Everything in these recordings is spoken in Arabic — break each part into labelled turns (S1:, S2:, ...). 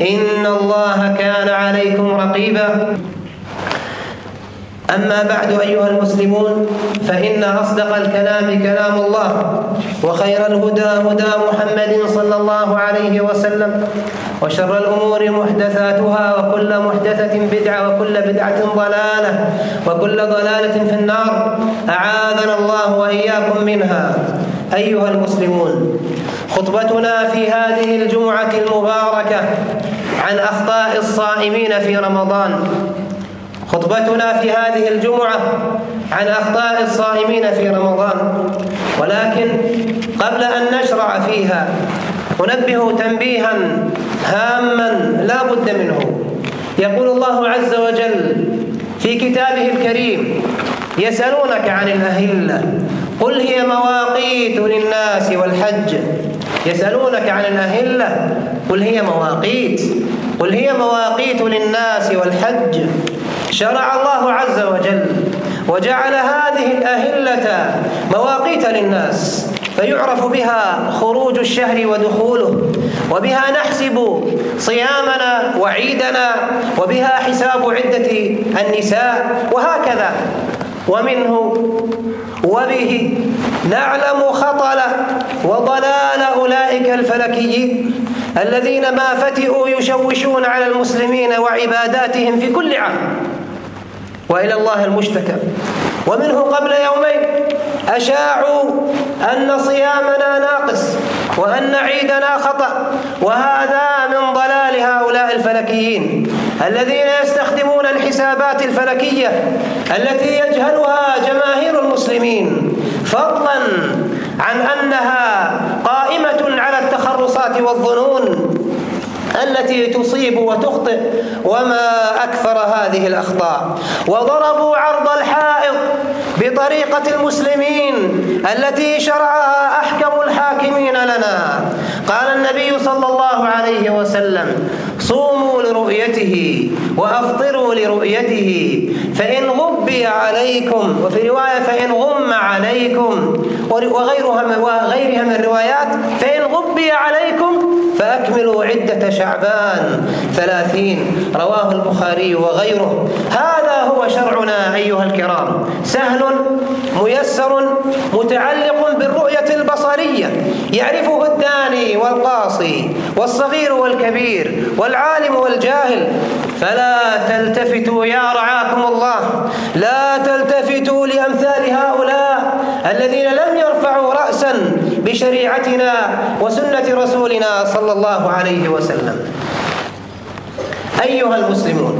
S1: إن الله كان عليكم رقيبا. أما بعد أيها المسلمون فإن أصدق الكلام كلام الله وخير الهدى هدى محمد صلى الله عليه وسلم وشر الأمور محدثاتها وكل محدثة بدعة وكل بدعة ضلالة وكل ضلالة في النار. أعاذنا الله وإياكم منها. أيها المسلمون خطبتنا في هذه الجمعة المباركة عن أخطاء الصائمين في رمضان. خطبتنا في هذه الجمعة عن أخطاء الصائمين في رمضان. ولكن قبل أن نشرع فيها أنبه تنبيها هاما لا بد منه. يقول الله عز وجل في كتابه الكريم يسألونك عن الأهلة. قل هي مواقيت للناس والحج. يسألونك عن الأهلة. قل هي مواقيت. قل هي مواقيت للناس والحج. شرع الله عز وجل وجعل هذه الأهلة مواقيت للناس فيعرف بها خروج الشهر ودخوله وبها نحسب صيامنا وعيدنا وبها حساب عدة النساء وهكذا. ومنه وبه نعلم خطل وضلال أولئك الفلكيين الذين ما فتئوا يشوشون على المسلمين وعباداتهم في كل عام وإلى الله المشتكى. ومنه قبل يومين أشاعوا أن صيامنا ناقص وأن عيدنا خطأ وهذا من ضلال هؤلاء الفلكيين. الذين يستخدمون الحسابات الفلكية التي يجهلها جماهير المسلمين فضلا عن أنها قائمة على التخرصات والظنون التي تصيب وتخطئ وما أكثر هذه الأخطاء. وضربوا عرض الحائط بطريقة المسلمين التي شرعها أحكم الحاكمين لنا. قال النبي صلى الله عليه وسلم صوموا لرؤيته وأفطروا لرؤيته فإن غبي عليكم وفي رواية فإن غم عليكم وغيرها وغيرها من الروايات فإن غبي عليكم فأكملوا عدة شعبان ثلاثين رواه البخاري وغيره. هذا هو شرعنا أيها الكرام. سهل ميسر متعلق بالرؤية البصرية يعرفه الداني والقاصي والصغير والكبير والعالم والجاهل. فلا تلتفتوا يا رعاكم الله لا تلتفتوا لأمثال هؤلاء الذين لم يرفعوا رأسا بشريعتنا وسنة رسولنا صلى الله عليه وسلم. أيها المسلمون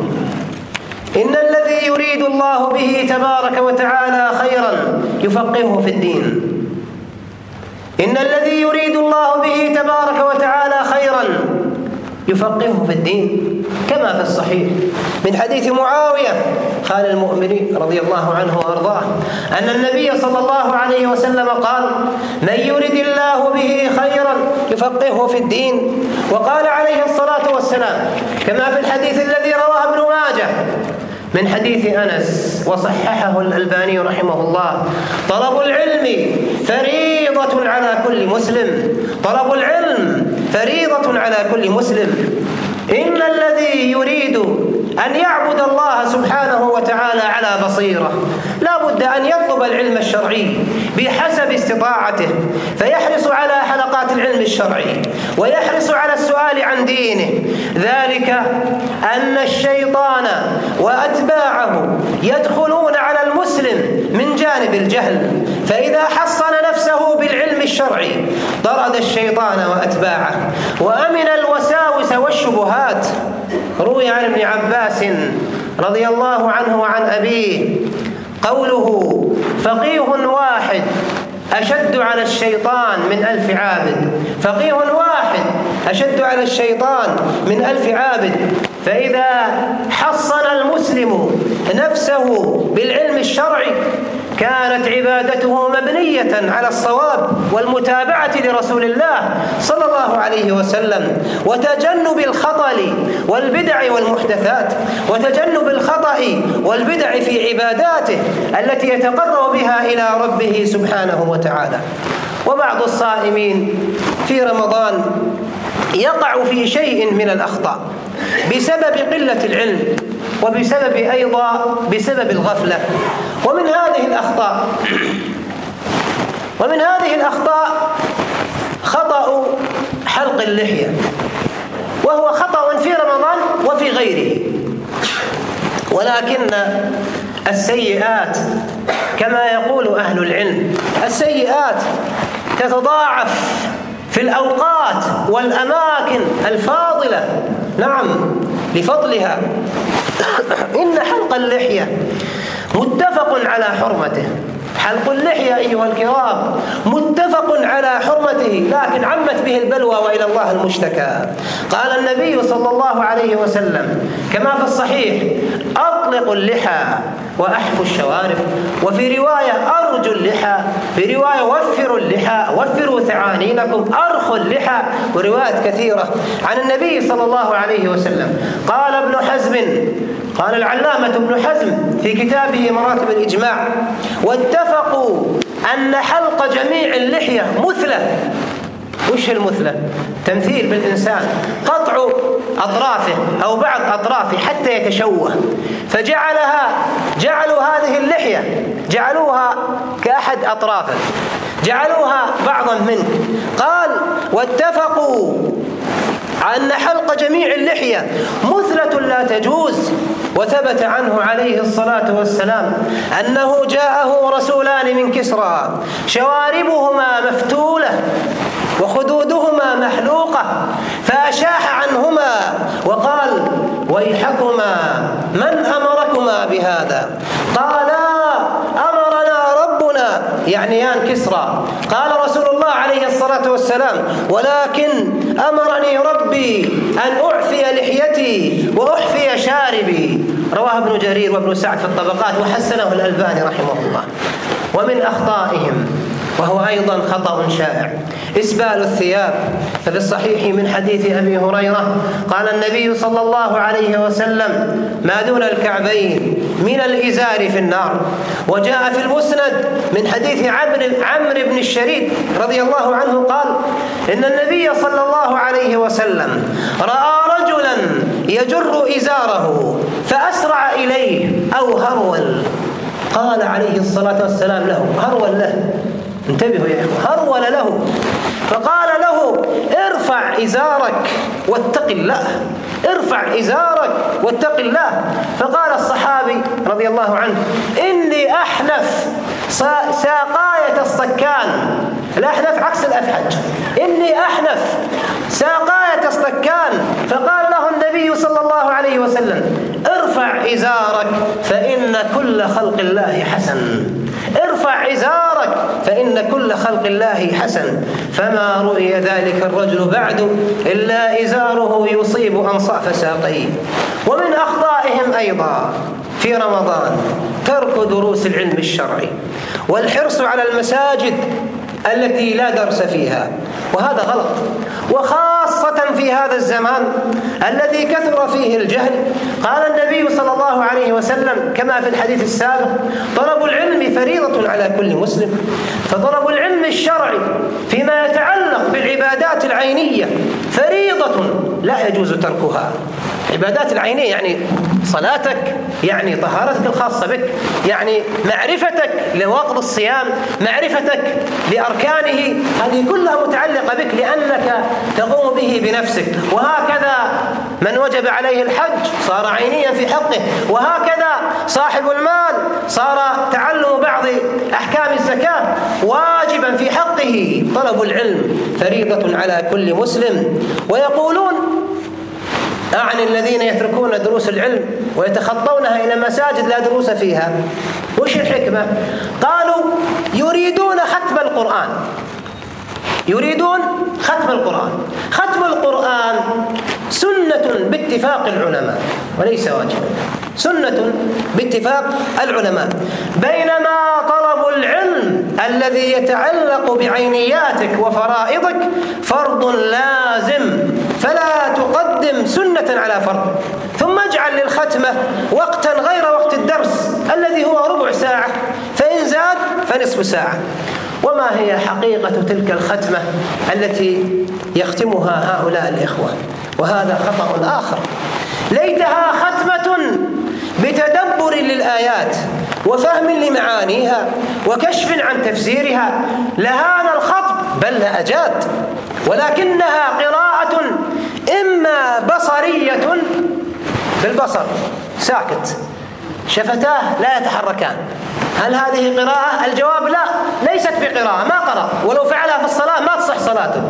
S1: إن الذي يريد الله به تبارك وتعالى خيرا يفقهه في الدين. إن الذي يريد الله به تبارك وتعالى خيرا يفقهه في الدين كما في الصحيح. من حديث معاوية خال المؤمنين رضي الله عنه وأرضاه أن النبي صلى الله عليه وسلم قال من يرد الله به خيرا يفقهه في الدين وقال عليه الصلاة والسلام كما في الحديث الذي رواه ابن ماجه من حديث أنس وصححه الألباني رحمه الله طلب العلم فريضة على كل مسلم طلب العلم فريضة على كل مسلم. إن الذي يريد أن يعبد الله سبحانه وتعالى على بصيرة لا بد أن يطلب العلم الشرعي بحسب استطاعته فيحرص على حلقات العلم الشرعي ويحرص على السؤال عن دينه. ذلك أن الشيطان وأتباعه يدخلون على المسلم من جانب الجهل فإذا حصن نفسه بالعلم الشرعي طرد الشيطان وأتباعه وأمن الوساوس والشبهات. روي عن ابن عباس رضي الله عنه وعن أبيه قوله فقيه واحد أشد على الشيطان من ألف عابد فقيه واحد أشد على الشيطان من ألف عابد فإذا حصن المسلم نفسه بالعلم الشرعي كانت عبادته مبنية على الصواب والمتابعة لرسول الله صلى الله عليه وسلم وتجنب الخطأ والبدع والمحدثات وتجنب الخطأ والبدع في عباداته التي يتقرب بها إلى ربه سبحانه وتعالى. وبعض الصائمين في رمضان يقع في شيء من الأخطاء بسبب قلة العلم وبسبب أيضا بسبب الغفلة ومن هذه الأخطاء ومن هذه الأخطاء خطأ حلق اللحية وهو خطأ في رمضان وفي غيره. ولكن السيئات كما يقول أهل العلم السيئات تتضاعف في الأوقات والأماكن الفاضلة. نعم لفضلها. إن حلق اللحية متفق على حرمته. حلق اللحية أيها الكرام متفق على حرمته لكن عمت به البلوى وإلى الله المشتكى. قال النبي صلى الله عليه وسلم كما في الصحيح أطلقوا اللحى وأحفوا الشوارب. وفي رواية أرجوا اللحى. في رواية وفروا اللحى وفروا ثعانينكم أرخوا اللحى. وروايات كثيرة. عن النبي صلى الله عليه وسلم قال ابن حزم قال العلامة ابن حزم في كتابه مراتب الإجماع واتفقوا أن حلق جميع اللحية مثلة. وش المثلة؟ تمثيل بالإنسان قطع أطرافه أو بعض أطرافه حتى يتشوه. فجعلها جعلوا هذه اللحية جعلوها كأحد أطرافه جعلوها بعضا منه. قال واتفقوا أن حلق جميع اللحية مثلة لا تجوز. وثبت عنه عليه الصلاة والسلام أنه جاءه رسولان من كسرى شواربهما مفتولة وخدودهما محلوقة فأشاح عنهما وقال ويحكما من أمركما بهذا؟ يعنيان كسرى. قال رسول الله عليه الصلاة والسلام ولكن أمرني ربي أن أعفي لحيتي وأحفي شاربي. رواه ابن جرير وابن سعد في الطبقات وحسنه الألباني رحمه الله. ومن أخطائهم وهو أيضا خطأ شائع. إسبال الثياب ففي الصحيح من حديث أبي هريرة قال النبي صلى الله عليه وسلم ما دون الكعبين من الإزار في النار. وجاء في المسند من حديث عمرو بن الشريد رضي الله عنه قال إن النبي صلى الله عليه وسلم رأى رجلا يجر إزاره فأسرع إليه أو هرول. قال عليه الصلاة والسلام له هرول له. انتبهوا يا إخوة. هرول له. فقال له ارفع إزارك واتق الله. ارفع إزارك واتق الله. فقال الصحابي رضي الله عنه إني أحنف ساقاية الصكان. الأحنف عكس الأفحج. إني أحنف ساقاية الصكان. فقال له النبي صلى الله عليه وسلم ارفع إزارك فإن كل خلق الله حسن. ارفع إزارك فإن كل خلق الله حسن. فما رؤي ذلك الرجل بعد إلا إزاره يصيب أنصاف ساقيه. ومن أخطائهم أيضا في رمضان ترك دروس العلم الشرعي والحرص على المساجد التي لا درس فيها. وهذا غلط. وخاصة في هذا الزمان الذي كثر فيه الجهل قال النبي صلى الله عليه وسلم كما في الحديث السابق طلب العلم فريضة على كل مسلم فطلب العلم الشرعي فيما يتعلق بالعبادات العينية. فريضة لا يجوز تركها. عبادات العينية يعني صلاتك يعني طهارتك الخاصة بك يعني معرفتك لوقت الصيام معرفتك لأركانه. هذه كلها متعلقة بك لأنك تقوم به بنفسك. وهكذا من وجب عليه الحج صار عينيا في حقه. وهكذا صاحب المال صار تعلم بعض أحكام الزكاة واجبا في حقه. طلب العلم فريضة على كل مسلم. ويقولون أعني الذين يتركون دروس العلم ويتخطونها إلى مساجد لا دروس فيها. وش الحكمة؟ قالوا يريدون ختم القرآن. يريدون ختم القرآن. ختم القرآن سنة باتفاق العلماء وليس واجبا سنة باتفاق العلماء. بينما طلب العلم الذي يتعلق بعينياتك وفرائضك فرض لازم فلا تقدم سنة على فرض. ثم اجعل للختمة وقتا غير وقت الدرس الذي هو ربع ساعة فإن زاد فنصف ساعة. وما هي حقيقة تلك الختمة التي يختمها هؤلاء الإخوة وهذا خطأ آخر. ليتها ختمة بتدبر للآيات وفهم لمعانيها وكشف عن تفسيرها لهان الخطب بل لأجاد ولكنها قراءة إما بصرية بالبصر ساكت. شفتاه؟ لا يتحركان. هل هذه قراءة؟ الجواب لا ليست بقراءة ما قرأ. ولو فعلها في الصلاة ما تصح صلاته.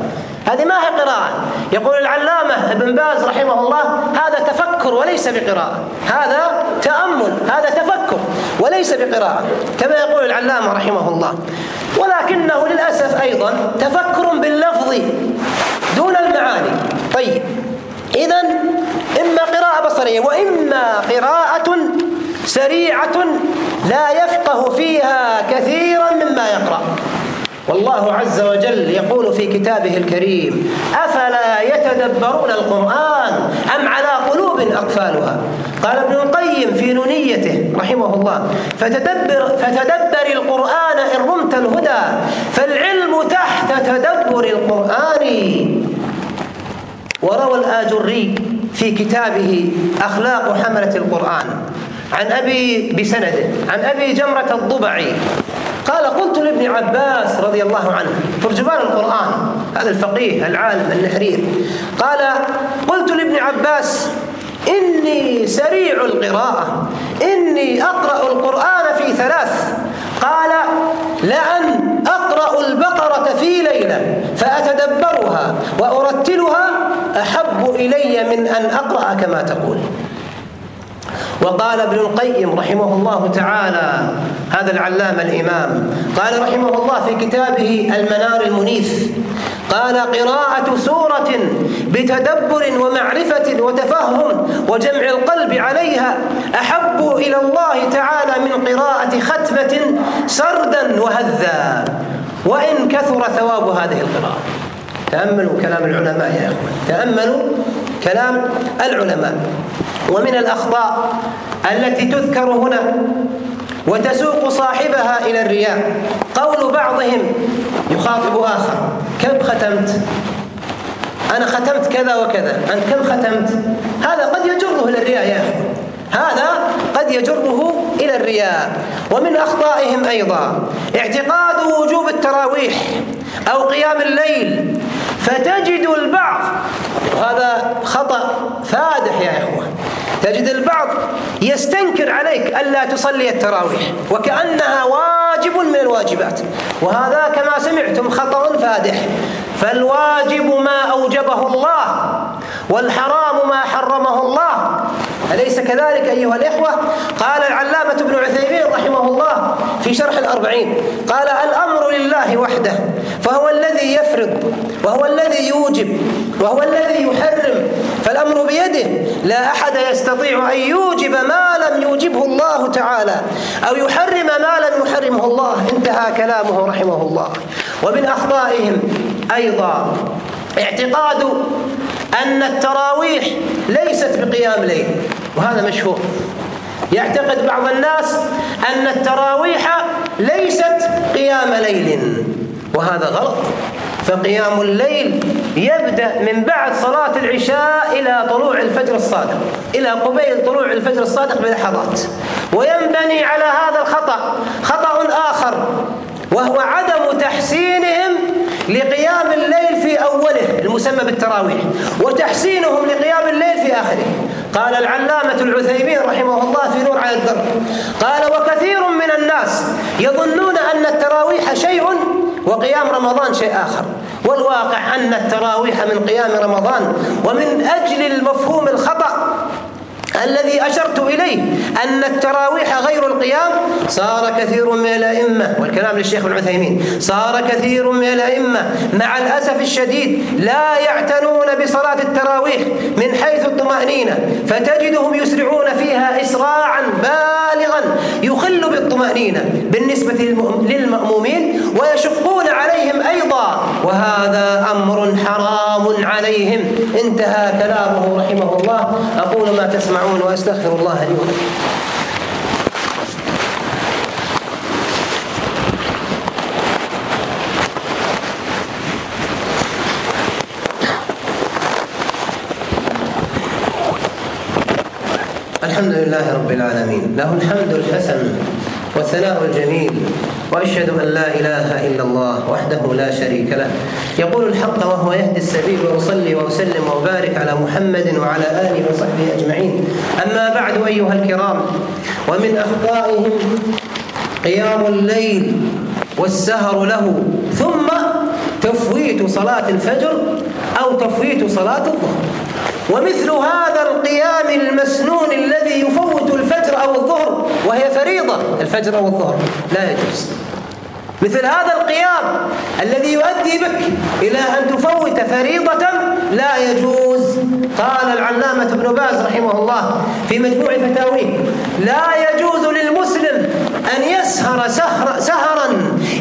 S1: هذه ما هي قراءة. يقول العلامة ابن باز رحمه الله هذا تفكر وليس بقراءة. هذا تأمل هذا تفكر وليس بقراءة. كما يقول العلامة رحمه الله. ولكنه للأسف أيضا تفكر باللفظ دون المعاني. طيب إذا إما قراءة بصرية وإما قراءة سريعة لا يفقه فيها كثيرا مما يقرأ. والله عز وجل يقول في كتابه الكريم أفلا يتدبرون القرآن أم على قلوب أقفالها؟ قال ابن القيم في نونيته رحمه الله فتدبر, فتدبر القرآن إن رمت الهدى فالعلم تحت تدبر القرآن. وروى الآجري في كتابه أخلاق حملة القرآن عن أبي بسنده عن أبي جمرة الضبعي قال قلت لابن عباس رضي الله عنه ترجمان القرآن هذا الفقيه العالم النحرير. قال قلت لابن عباس إني سريع القراءة إني أقرأ القرآن في ثلاث. قال لأن أقرأ البقرة في ليلة فأتدبرها وأرتلها أحب إلي من أن أقرأ كما تقول. وقال ابن القيم رحمه الله تعالى هذا العلامة الإمام قال رحمه الله في كتابه المنار المنيف قال قراءة سورة بتدبر ومعرفة وتفهم وجمع القلب عليها أحب إلى الله تعالى من قراءة ختمة سردا وهذا وإن كثر ثواب هذه القراءة. تأملوا كلام العلماء يا إخوان. تأملوا كلام العلماء. ومن الأخطاء التي تذكر هنا وتسوق صاحبها إلى الرياء. قول بعضهم يخاطب آخر. كم ختمت؟ أنا ختمت كذا وكذا. أنت كم ختمت؟ هذا قد يجره إلى الرياء يا أخي هذا قد يجره إلى الرياء ومن أخطائهم أيضا اعتقاد وجوب التراويح أو قيام الليل فتجد البعض وهذا خطأ فادح يا إخوة. تجد البعض يستنكر عليك ألا تصلي التراويح وكأنها واجب من الواجبات. وهذا كما سمعتم خطأ فادح. فالواجب ما أوجبه الله والحرام ما حرمه الله. أليس كذلك أيها الإخوة؟ قال العلامة ابن عثيمين رحمه الله في شرح الأربعين قال الأمر لله وحده فهو الذي يفرض وهو الذي يوجب وهو الذي يحرم فالأمر بيده لا أحد يستطيع أن يوجب ما لم يوجبه الله تعالى أو يحرم ما لم يحرمه الله انتهى كلامه رحمه الله. ومن أخطائهم أيضا اعتقاد أن التراويح ليست بقيام ليل وهذا مشهور. يعتقد بعض الناس أن التراويح ليست قيام ليل وهذا غلط. فقيام الليل يبدأ من بعد صلاة العشاء إلى طلوع الفجر الصادق إلى قبيل طلوع الفجر الصادق بلحظات. وينبني على هذا الخطأ خطأ آخر وهو عدم تحسينهم لقيام الليل في أوله المسمى بالتراويح. وتحسينهم لقيام الليل في آخره. قال العلامة العثيمين رحمه الله في نور على الدر قال وكثير من الناس يظنون أن التراويح شيء وقيام رمضان شيء آخر. والواقع أن التراويح من قيام رمضان ومن أجل المفهوم الخطأ الذي أشرت إليه أن التراويح غير القيام صار كثير من الأئمة والكلام للشيخ العثيمين صار كثير من الأئمة مع الأسف الشديد لا يعتنون بصلاة التراويح من حيث الطمأنينة فتجدهم يسرعون فيها إسراعا بالغا يخل بالطمأنينة بالنسبة للمأمومين ويشقون عليهم أيضا وهذا أمر حرام عليهم. انتهى كلامه رحمه الله. أقول ما تسمعون. تسمعون وأستغفر الله لي ولكم. الحمد لله رب العالمين. له الحمد الحسن والثناء الجميل. وأشهد أن لا إله إلا الله وحده لا شريك له. يقول الحق وهو يهدي السبيل وأصلي وأسلم وبارك على محمد وعلى آله وصحبه أجمعين. أما بعد أيها الكرام ومن أخطائهم قيام الليل والسهر له ثم تفويت صلاة الفجر أو تفويت صلاة الظهر. ومثل هذا القيام المسنون الذي يفوت الفجر أو الظهر وهي فريضة الفجر أو الظهر لا يجوز. مثل هذا القيام الذي يؤدي بك إلى أن تفوت فريضة لا يجوز. قال العلامة ابن باز رحمه الله في مجموع فتاويه لا يجوز للمسلم أن يسهر سهر سهرا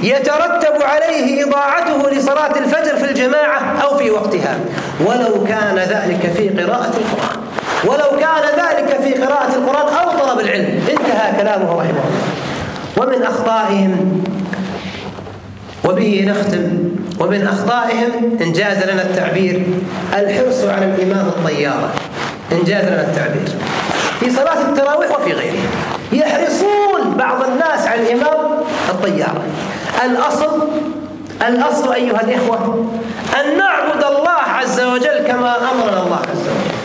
S1: يترتب عليه إضاعته لصلاة الفجر في الجماعة أو في وقتها. ولو كان ذلك في قراءة القرآن. ولو كان ذلك في قراءة القرآن أو طلب العلم. انتهى كلامه رحمه الله. ومن أخطائهم وبه نختم. ومن أخطائهم إن جاز لنا التعبير الحرص على الإمام الطيارة إن جاز لنا التعبير. في صلاة التراويح وفي غيرها. يحرصون بعض الناس على الإمام الطيارة الأصل الأصل أيها الإخوة أن نعبد الله عز وجل كما أمرنا الله عز وجل.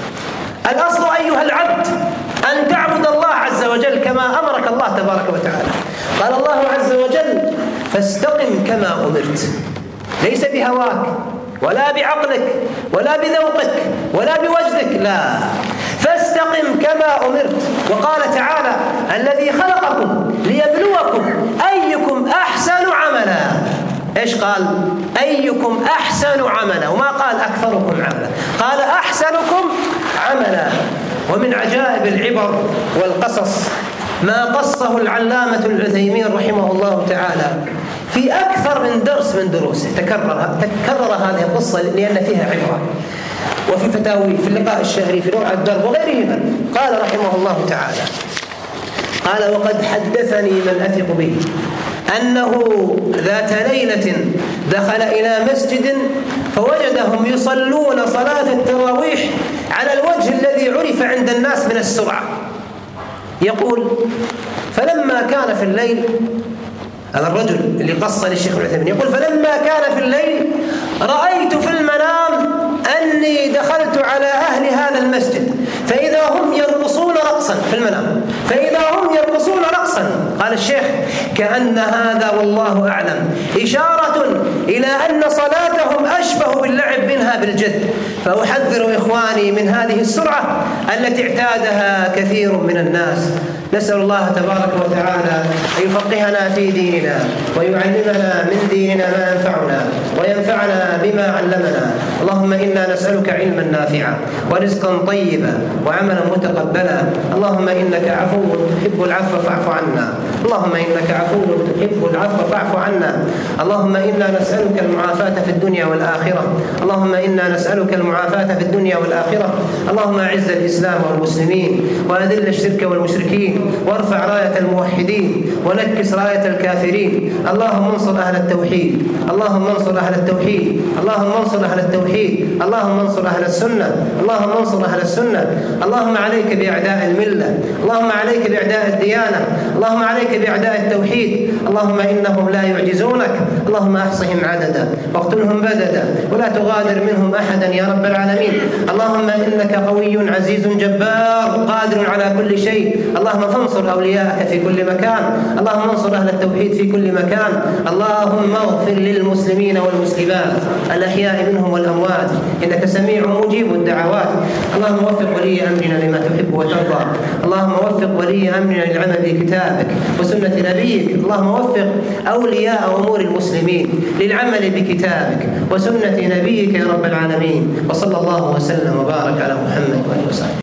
S1: الأصل أيها العبد أن تعبد الله عز وجل كما أمرك الله تبارك وتعالى. قال الله عز وجل فاستقم كما أمرت. ليس بهواك ولا بعقلك ولا بذوقك ولا بوجدك لا. فاستقم كما أمرت. وقال تعالى الذي خلقكم ليبلوكم أيكم أحسن عملا. إيش قال؟ أيكم أحسن عملا. وما قال أكثركم عملا. قال أحسنكم عملا. ومن عجائب العبر والقصص ما قصه العلامة العثيمين رحمه الله تعالى في أكثر من درس من دروسه. تكرر تكرر هذه القصة لأن فيها عبرة. وفي فتاوي في اللقاء الشهري في روعة الدرب وغيرهما. قال رحمه الله تعالى قال وقد حدثني من أثق به أنه ذات ليلة دخل إلى مسجد فوجدهم يصلون صلاة التراويح على الوجه الذي عرف عند الناس من السرعة. يقول فلما كان في الليل هذا الرجل اللي قص للشيخ العثيمين يقول فلما كان في الليل رأيت في المنام أني دخلت على أهل هذا المسجد فإذا هم يرقصون رقصا في المنام فإذا هم يرقصون رقصا. قال الشيخ كأن هذا والله أعلم. إشارة إلى أن صلاتهم أشبه باللعب منها بالجد. فأحذر إخواني من هذه السرعة التي اعتادها كثير من الناس. نسأل الله تبارك وتعالى أن يفقهنا في ديننا ويعلمنا من ديننا ما ينفعنا وينفعنا بما علمنا. اللهم إنا نسألك علما نافعا ورزقا طيبا وعملا متقبلا. اللهم إنك عفو تحب العفو فاعف عنا. اللهم إنك عفو تحب العفو فاعف عنا. اللهم إنا نسألك المعافاة في الدنيا والآخرة. اللهم إنا نسألك المعافاة في الدنيا والآخرة. اللهم أعز الإسلام والمسلمين وأذل الشرك والمشركين وارفع راية الموحدين ونكس راية الكافرين. اللهم انصر أهل التوحيد. اللهم انصر أهل التوحيد. اللهم انصر أهل التوحيد. اللهم انصر أهل السنة. اللهم انصر أهل السنة. اللهم عليك بأعداء الملة. اللهم عليك بأعداء الديانة. اللهم عليك بأعداء التوحيد. اللهم إنهم لا يعجزونك. اللهم أحصهم عددا. واقتلهم بددا ولا تغادر منهم أحدا يا رب العالمين. اللهم إنك قوي عزيز جبار قادر على كل شيء. اللهم فانصر أولياءك في كل مكان. اللهم انصر أهل التوحيد في كل مكان. اللهم اغفر للمسلمين والمسلمات. الأحياء منهم والأموات. إنك سميع مجيب الدعوات. اللهم وفق ولي أمرنا لما تحب وترضى. اللهم وفق ولي أمرنا للعمل بكتابك وسنة نبيك. اللهم وفق أولياء أمور المسلمين للعمل بكتابك وسنة نبيك يا رب العالمين. وصلى الله وسلم وبارك على محمد وآله وصحبه.